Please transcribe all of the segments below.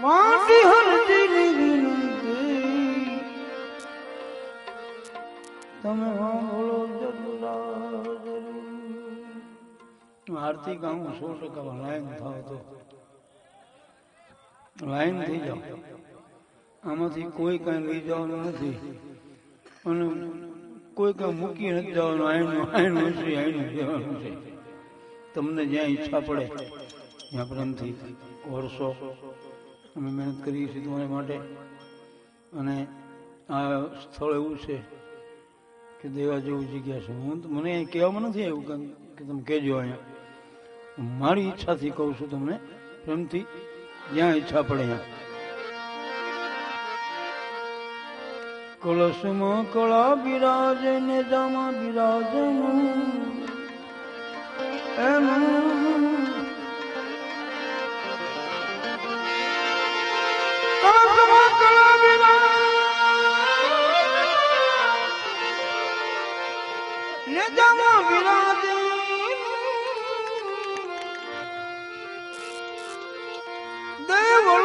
માટી હરજીની વિનંતી તમે સાંભળો આરતી ગાઉં સો ટકા લાઈન થાવ તો લાઈન થઈ જાઓ આમાંથી કોઈ કઈ લઈ જવાનું નથી અને કોઈ કઈ મૂકી નથી જવાનું આયનું આયનું છે આયનું કહેવાનું છે તમને જ્યાં ઈચ્છા પડે ત્યાં પ્રેમથી વર્ષો અમે મહેનત કરીએ છીએ તમારા માટે. અને આ સ્થળ એવું છે કે દેવા જેવું જગ્યા છે. હું મને કહેવામાં નથી એવું કે- તમે કહેજો અહીંયા. મારી ઈચ્છાથી કહું છું તમને, પ્રેમથી જ્યાં ઈચ્છા પડે ત્યાં. કળશમાં કળા બિરાજ ને જામાં બિરાજ એનું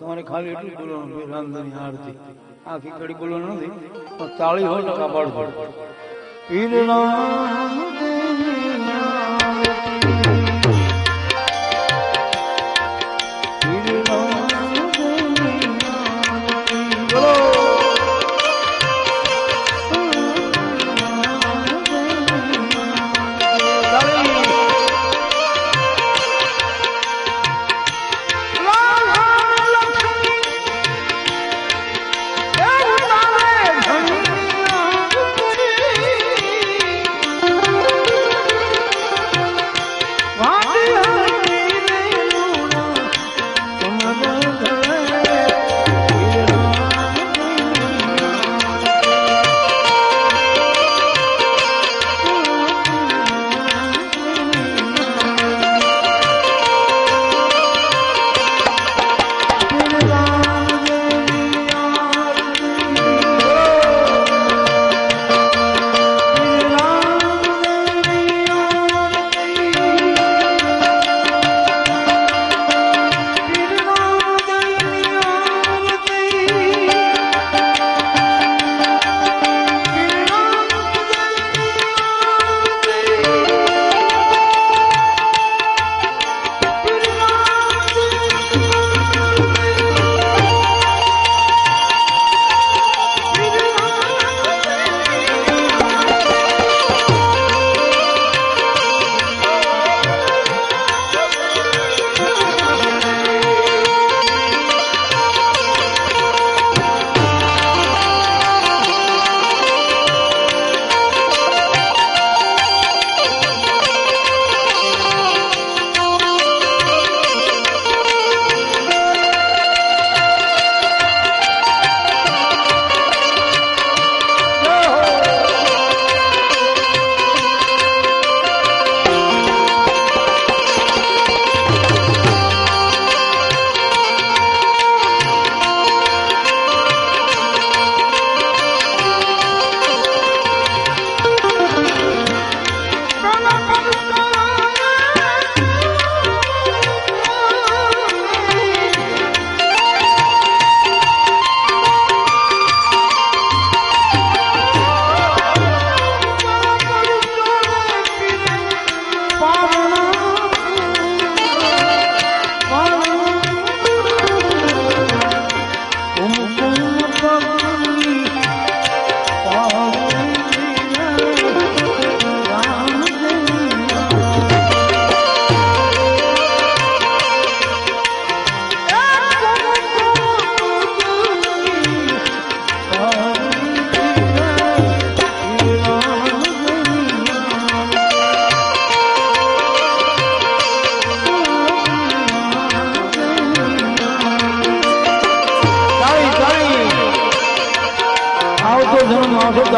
તમારે ખાલી એટલું બોલવાનું છે રામધની આરતી. આખી કડી બોલવાનું નથી, પણ તાળી હોય ટકા પાડજો પીર રામદેવની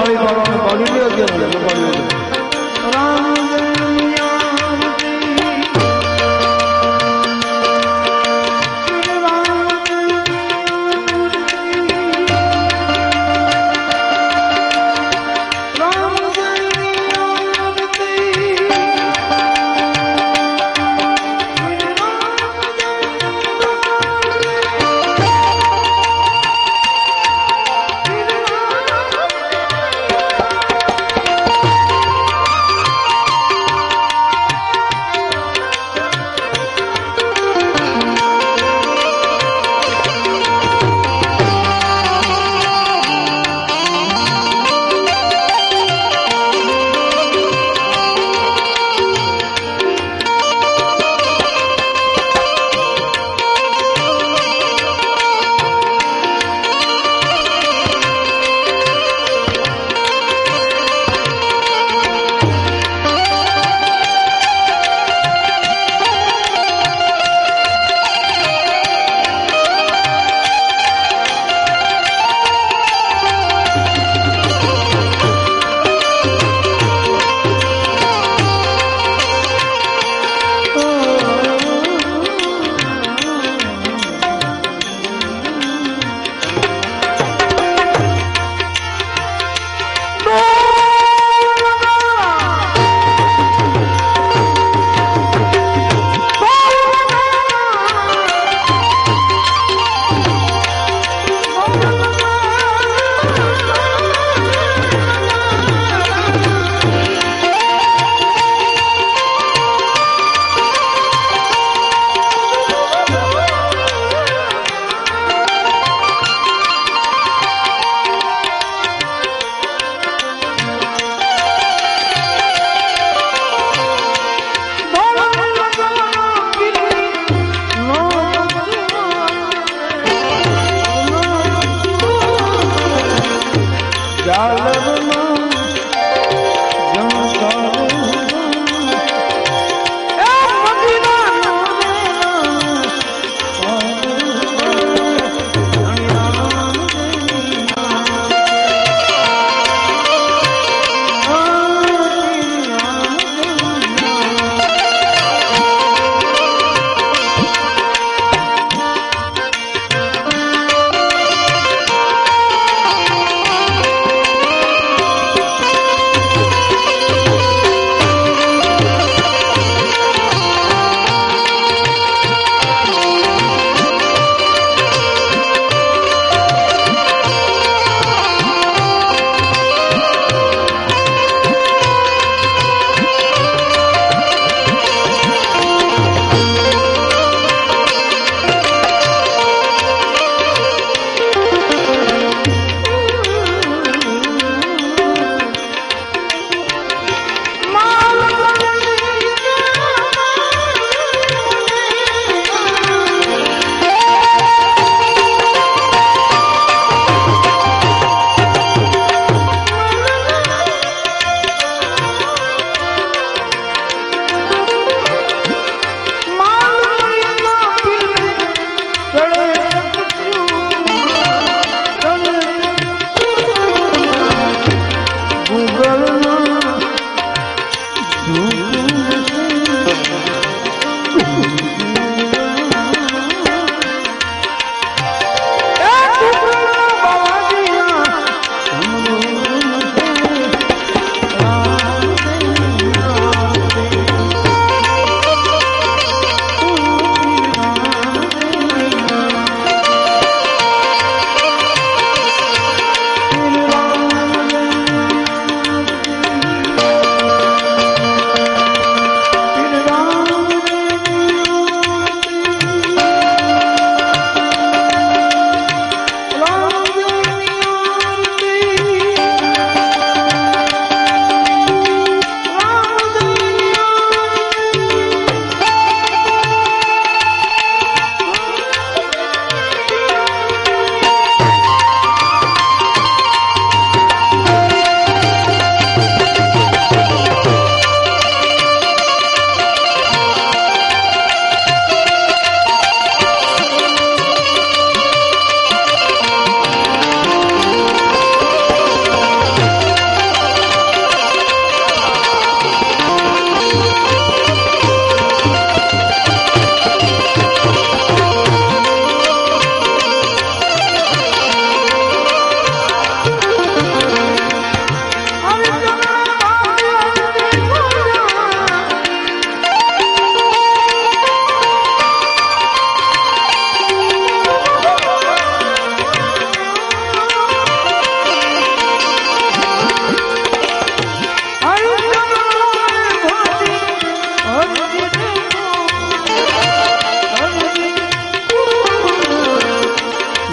જન્મ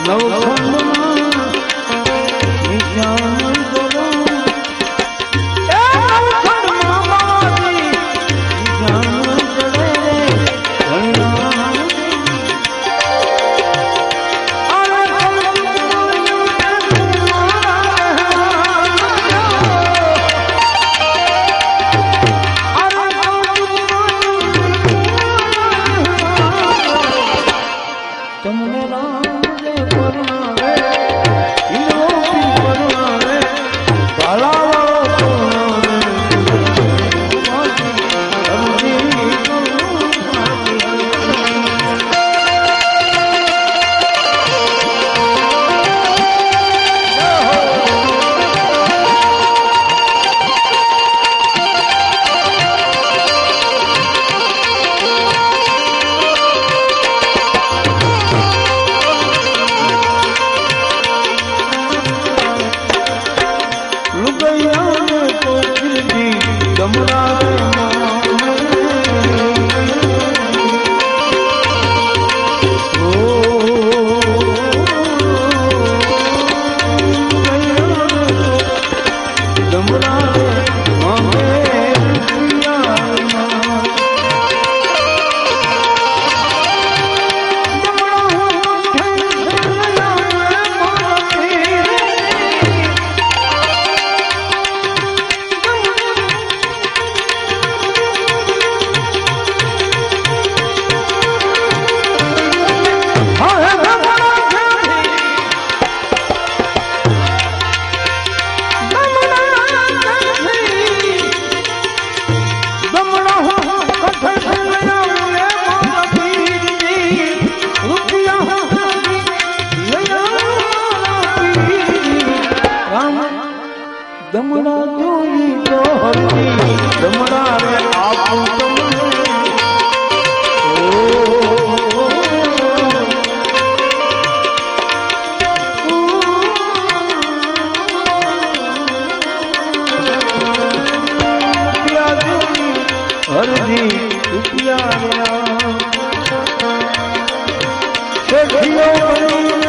Hello, હરજી રૂપિયા તમને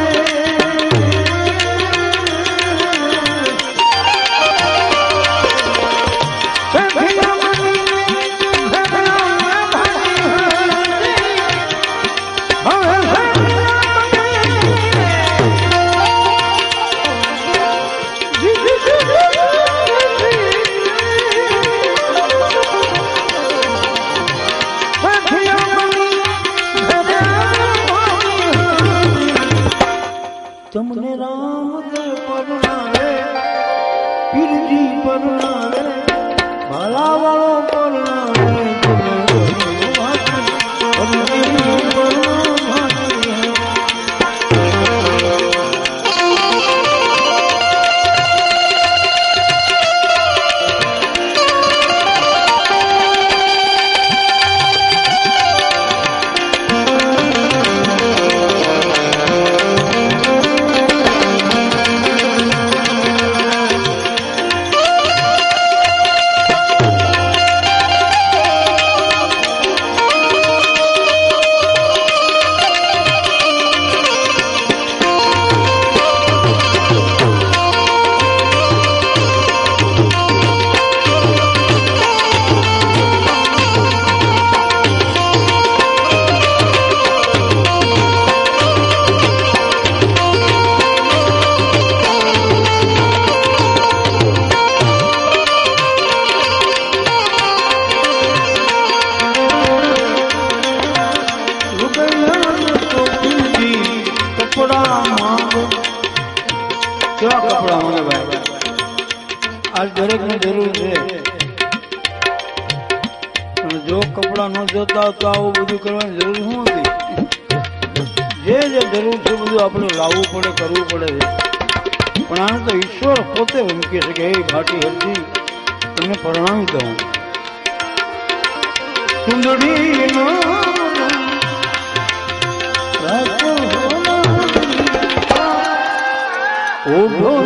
ઓઢો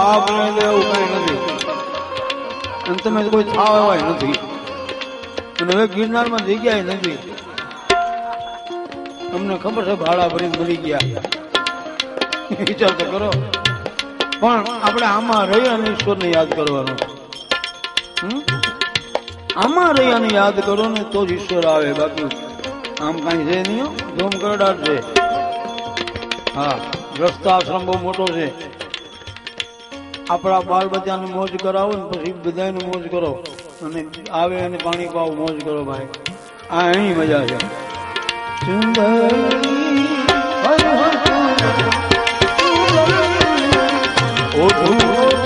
બાપ એવું કઈ નથી. અને તમે કોઈ થાવ એવાય નથી. અને હવે ગિરનારમાં જગ્યાએ નથી. તમને ખબર છે ભાડા ભરી મરી ગયા. વિચાર તો કરો. પણ આપણે આમાં રહી અને ઈશ્વરને યાદ કરવાનો? આમાં રહી અને યાદ કરો ને તો જ ઈશ્વર આવે. બાકી આમ કાંઈ છે નહીં. ધૂમ કરડાટ છે. હા ગ્રસ્તાશ્રમ બહુ મોટો છે. આપણા બાલ બચ્ચાને મોજ કરાવો ને પછી બધાને મોજ કરો. અને આવે અને પાણી પાવ મોજ કરો ભાઈ. આ એની મજા છે. સુંદરી. ઓઢું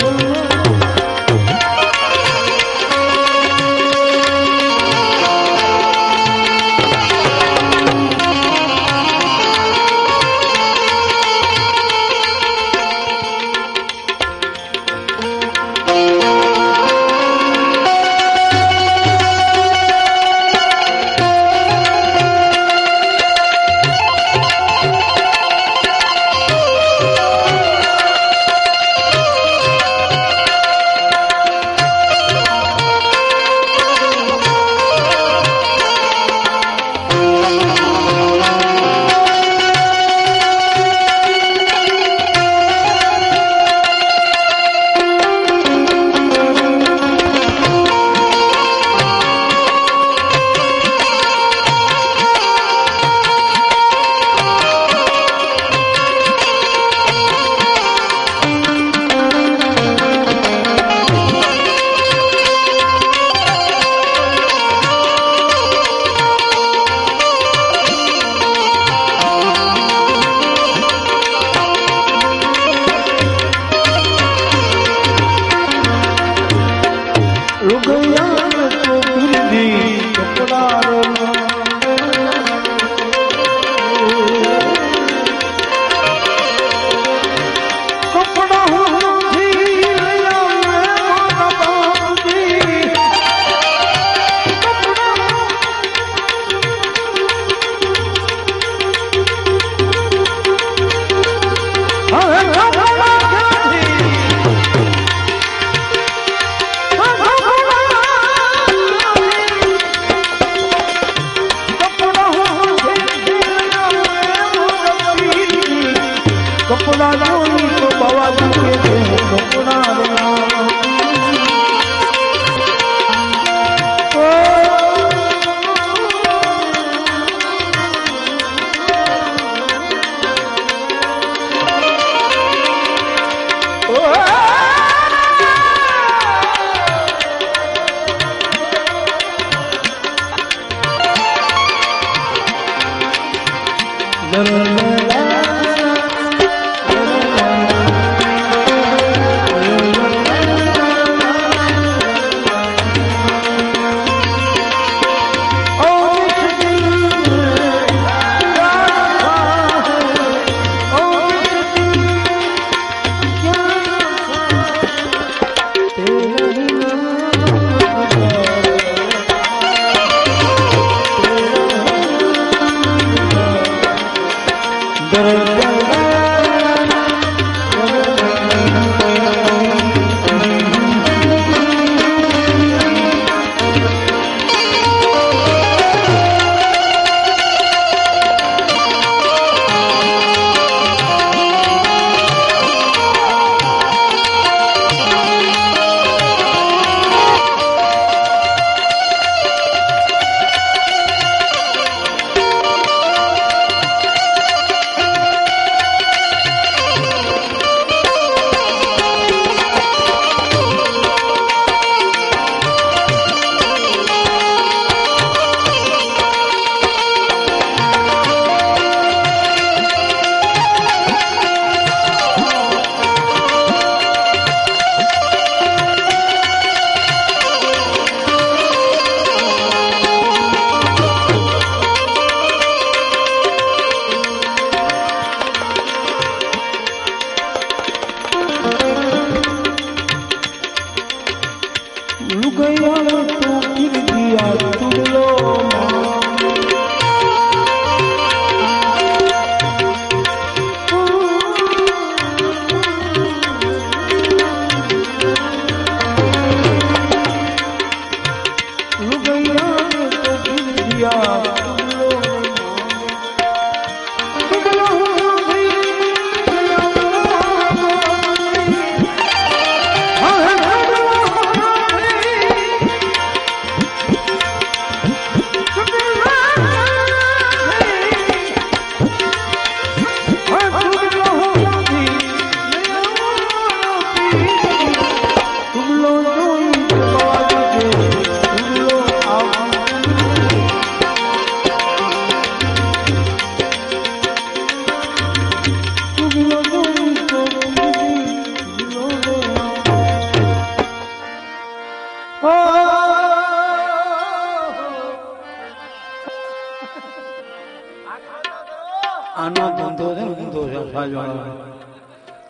સાજો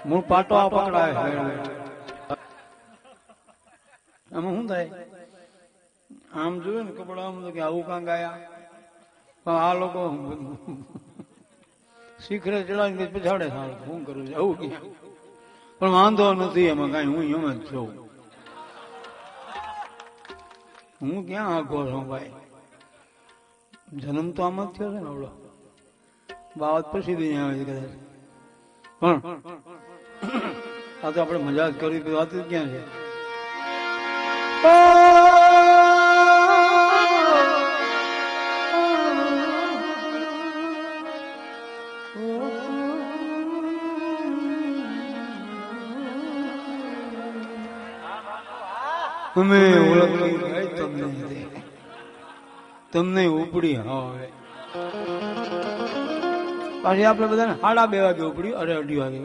મૂળ પાટો આ પકડાય આમાં શું થાય? આમ જોયું ને કપડા કે આવું કાંક આયા. પણ આ લોકો શીખરે ચડાવીને પછાડે સારું શું કરું છું? આવું પણ વાંધો નથી, એમાં કઈ હું એમ જ છું. હું ક્યાં આગો છું ભાઈ? જન્મ તો આમ જ થયો છે ને આવડો. બાબત પછી આવે છે કદાચ. પણ આ તો આપણે મજાક કરી વાત ક્યાં છે? અમે ઓળખી તમને. તમને ઉપડી હવે પાછી આપણે બધાને સાડા બે વાગે ઉપડી અરે, અઢી વાગે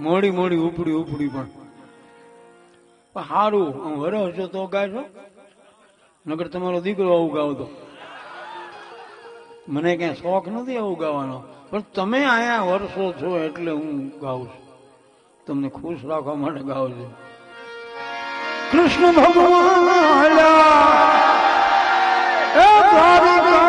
મોડી મોડી, ઉપડી ઉપડી પણ. પણ સારું હું વરસ છો તો ગાય છો? નગર તમારો દીકરો આવું ગાવતો. મને ક્યાંય શોખ નથી આવું ગાવાનો. પણ તમે અહીંયા વર્ષો છો એટલે હું ગાઉં છું. તમને ખુશ રાખવા માટે ગાઉં છું. કૃષ્ણ ભગવાન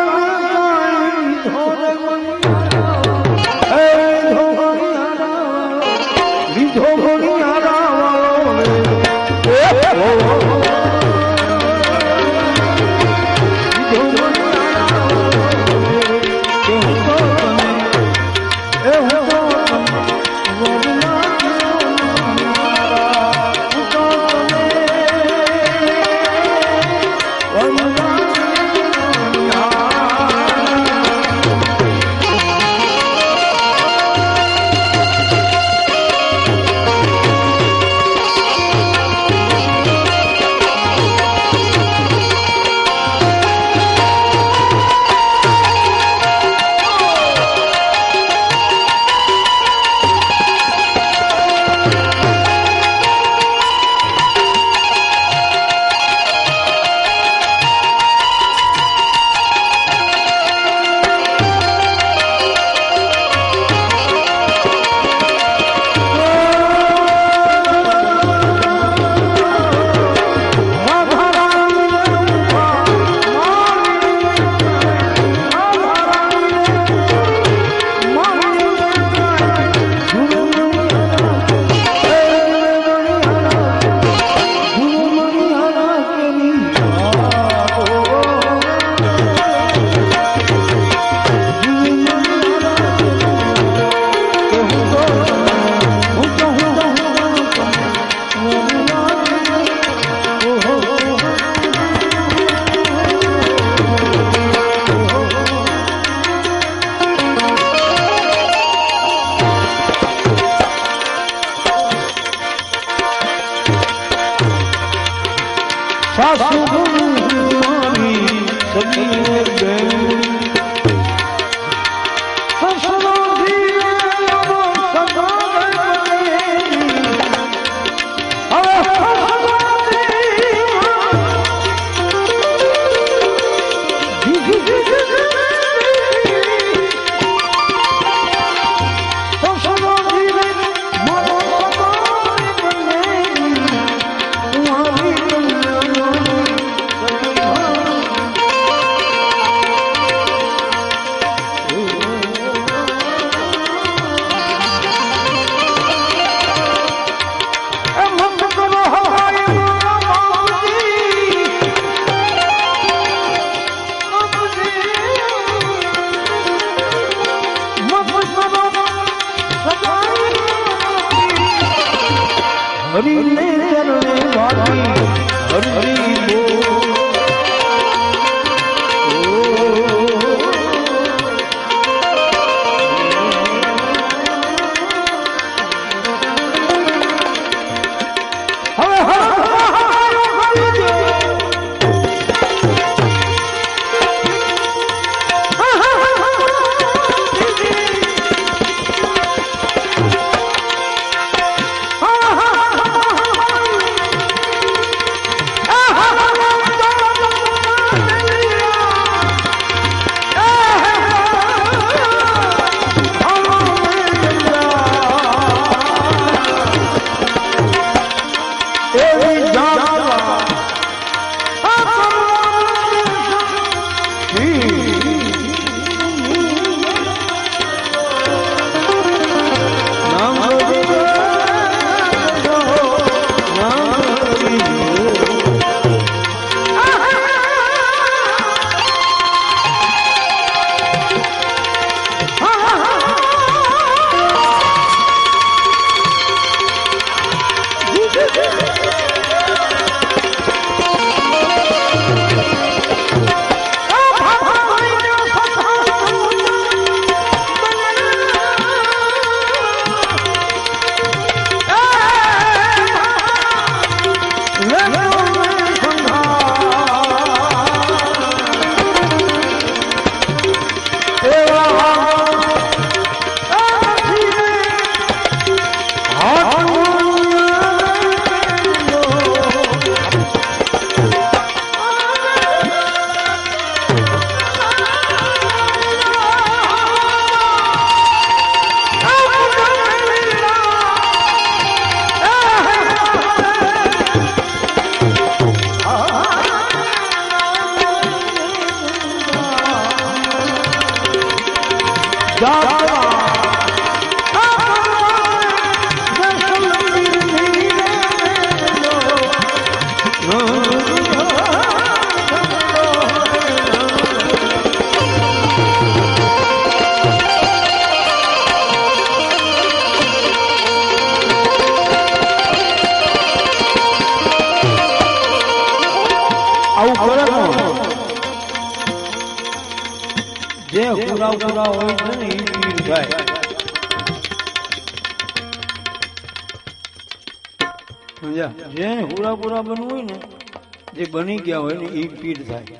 જે બની ગયા હોય ને એ પીઠ થાય.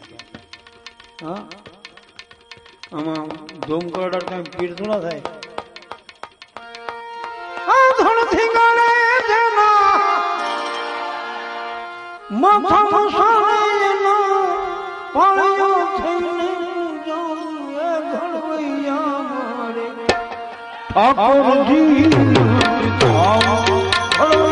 હા? આમાં ધૂમ કરડા પીઠ થોડા થાય? માથા મસાલેનો પાળ્યો થઈને ઠાકોરજી નામ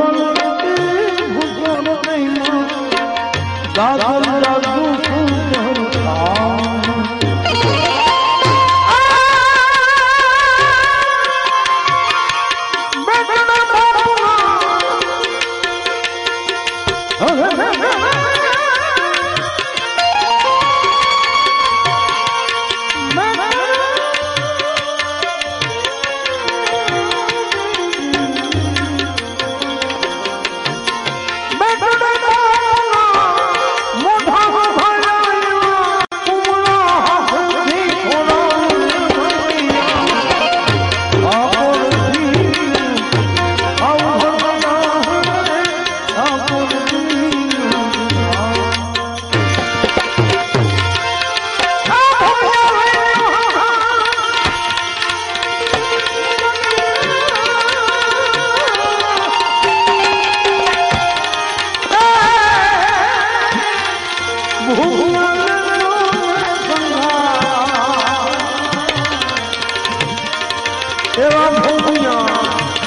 કોમલ ભૂગોળ 酸葡萄